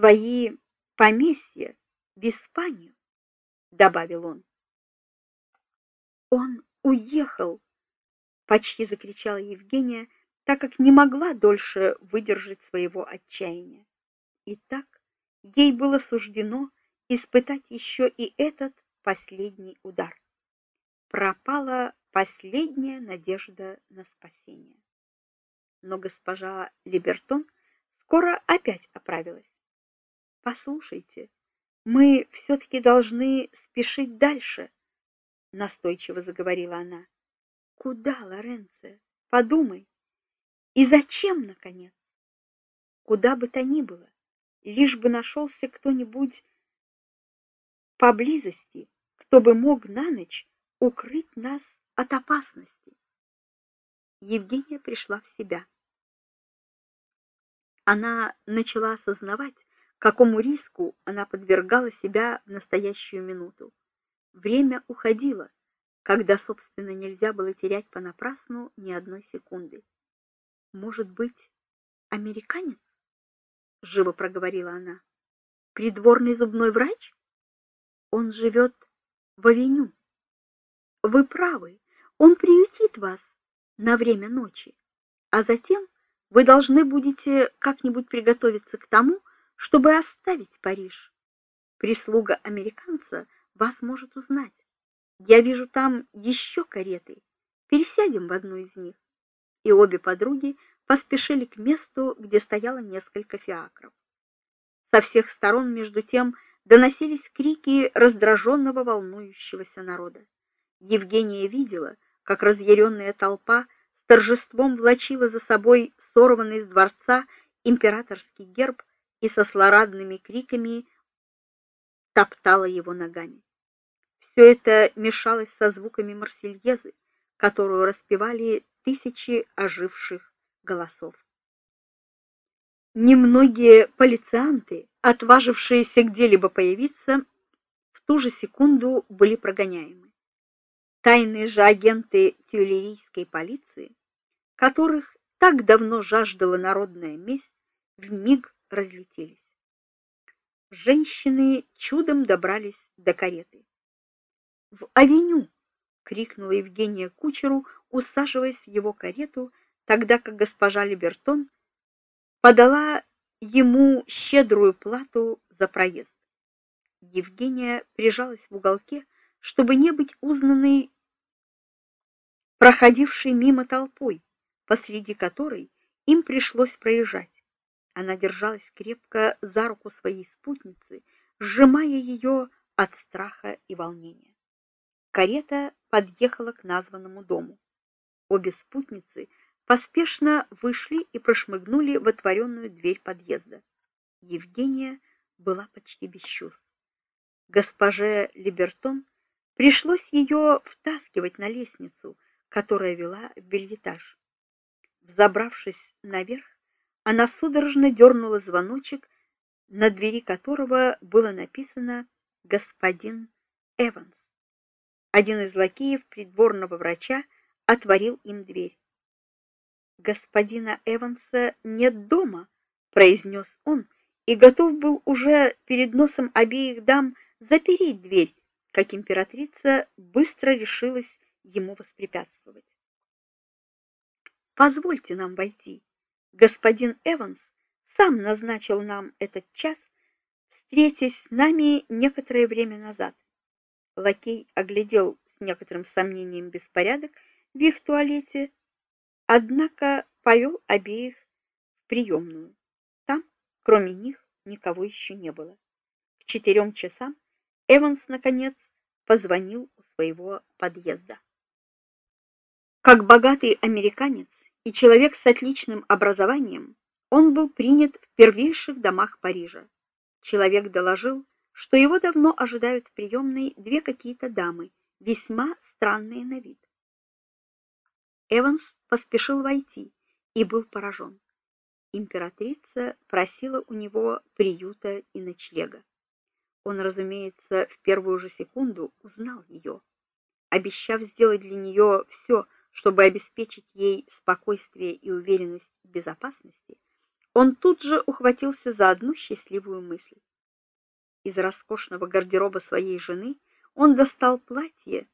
свои поместья в Испанию, добавил он. Он уехал, почти закричала Евгения, так как не могла дольше выдержать своего отчаяния. И так ей было суждено испытать еще и этот последний удар. Пропала последняя надежда на спасение. Но госпожа Либертон скоро опять оправилась. Послушайте, мы все таки должны спешить дальше, настойчиво заговорила она. Куда, Лоренцо? Подумай. И зачем наконец? Куда бы то ни было, лишь бы нашелся кто-нибудь поблизости, кто бы мог на ночь укрыть нас от опасности. Евгения пришла в себя. Она начала осознавать, какому риску она подвергала себя в настоящую минуту. Время уходило, когда, собственно, нельзя было терять понапрасну ни одной секунды. Может быть, американец? живо проговорила она. Придворный зубной врач? Он живет в авеню. Вы правы. Он приютит вас на время ночи, а затем вы должны будете как-нибудь приготовиться к тому, чтобы оставить Париж. Прислуга американца вас может узнать. Я вижу там еще кареты. Пересядем в одну из них. И обе подруги поспешили к месту, где стояло несколько фиакров. Со всех сторон между тем доносились крики раздраженного, волнующегося народа. Евгения видела, как разъяренная толпа с торжеством влачила за собой сорванный с дворца императорский герб и со злорадными криками топтала его ногами. Все это мешалось со звуками марсельезы, которую распевали тысячи оживших голосов. Немногие полицианты, отважившиеся где-либо появиться, в ту же секунду были прогоняемы. Тайные же агенты тюильрийской полиции, которых так давно жаждала народная месть, вмиг разлетелись. Женщины чудом добрались до кареты. "В авеню!" крикнула Евгения кучеру, усаживаясь в его карету, тогда как госпожа Либертон подала ему щедрую плату за проезд. Евгения прижалась в уголке, чтобы не быть узнанной проходившей мимо толпой, посреди которой им пришлось проезжать. Она держалась крепко за руку своей спутницы, сжимая ее от страха и волнения. Карета подъехала к названному дому. Обе спутницы поспешно вышли и прошмыгнули в отворенную дверь подъезда. Евгения была почти без чувств. Госпоже Либертон пришлось ее втаскивать на лестницу, которая вела в бельэтаж. Взобравшись наверх, она судорожно дернула звоночек, на двери которого было написано господин Эванс. Один из лакеев придворного врача отворил им дверь. Господина Эванса нет дома, произнес он и готов был уже перед носом обеих дам запереть дверь, как императрица быстро решилась ему воспрепятствовать. Позвольте нам войти. Господин Эванс сам назначил нам этот час, встретясь с нами некоторое время назад. Лакей оглядел с некоторым сомнением беспорядок в их туалете, однако повел обеих в приемную. Там, кроме них, никого еще не было. К четырем часам Эванс наконец позвонил у своего подъезда. Как богатый американец, и человек с отличным образованием, он был принят в первейших домах Парижа. Человек доложил, что его давно ожидают в приемной две какие-то дамы, весьма странные на вид. Эванс поспешил войти и был поражен. Императрица просила у него приюта и ночлега. Он, разумеется, в первую же секунду узнал ее. Обещав сделать для нее все, чтобы обеспечить ей спокойствие и уверенность в безопасности, он тут же ухватился за одну счастливую мысль. Из роскошного гардероба своей жены он достал платье,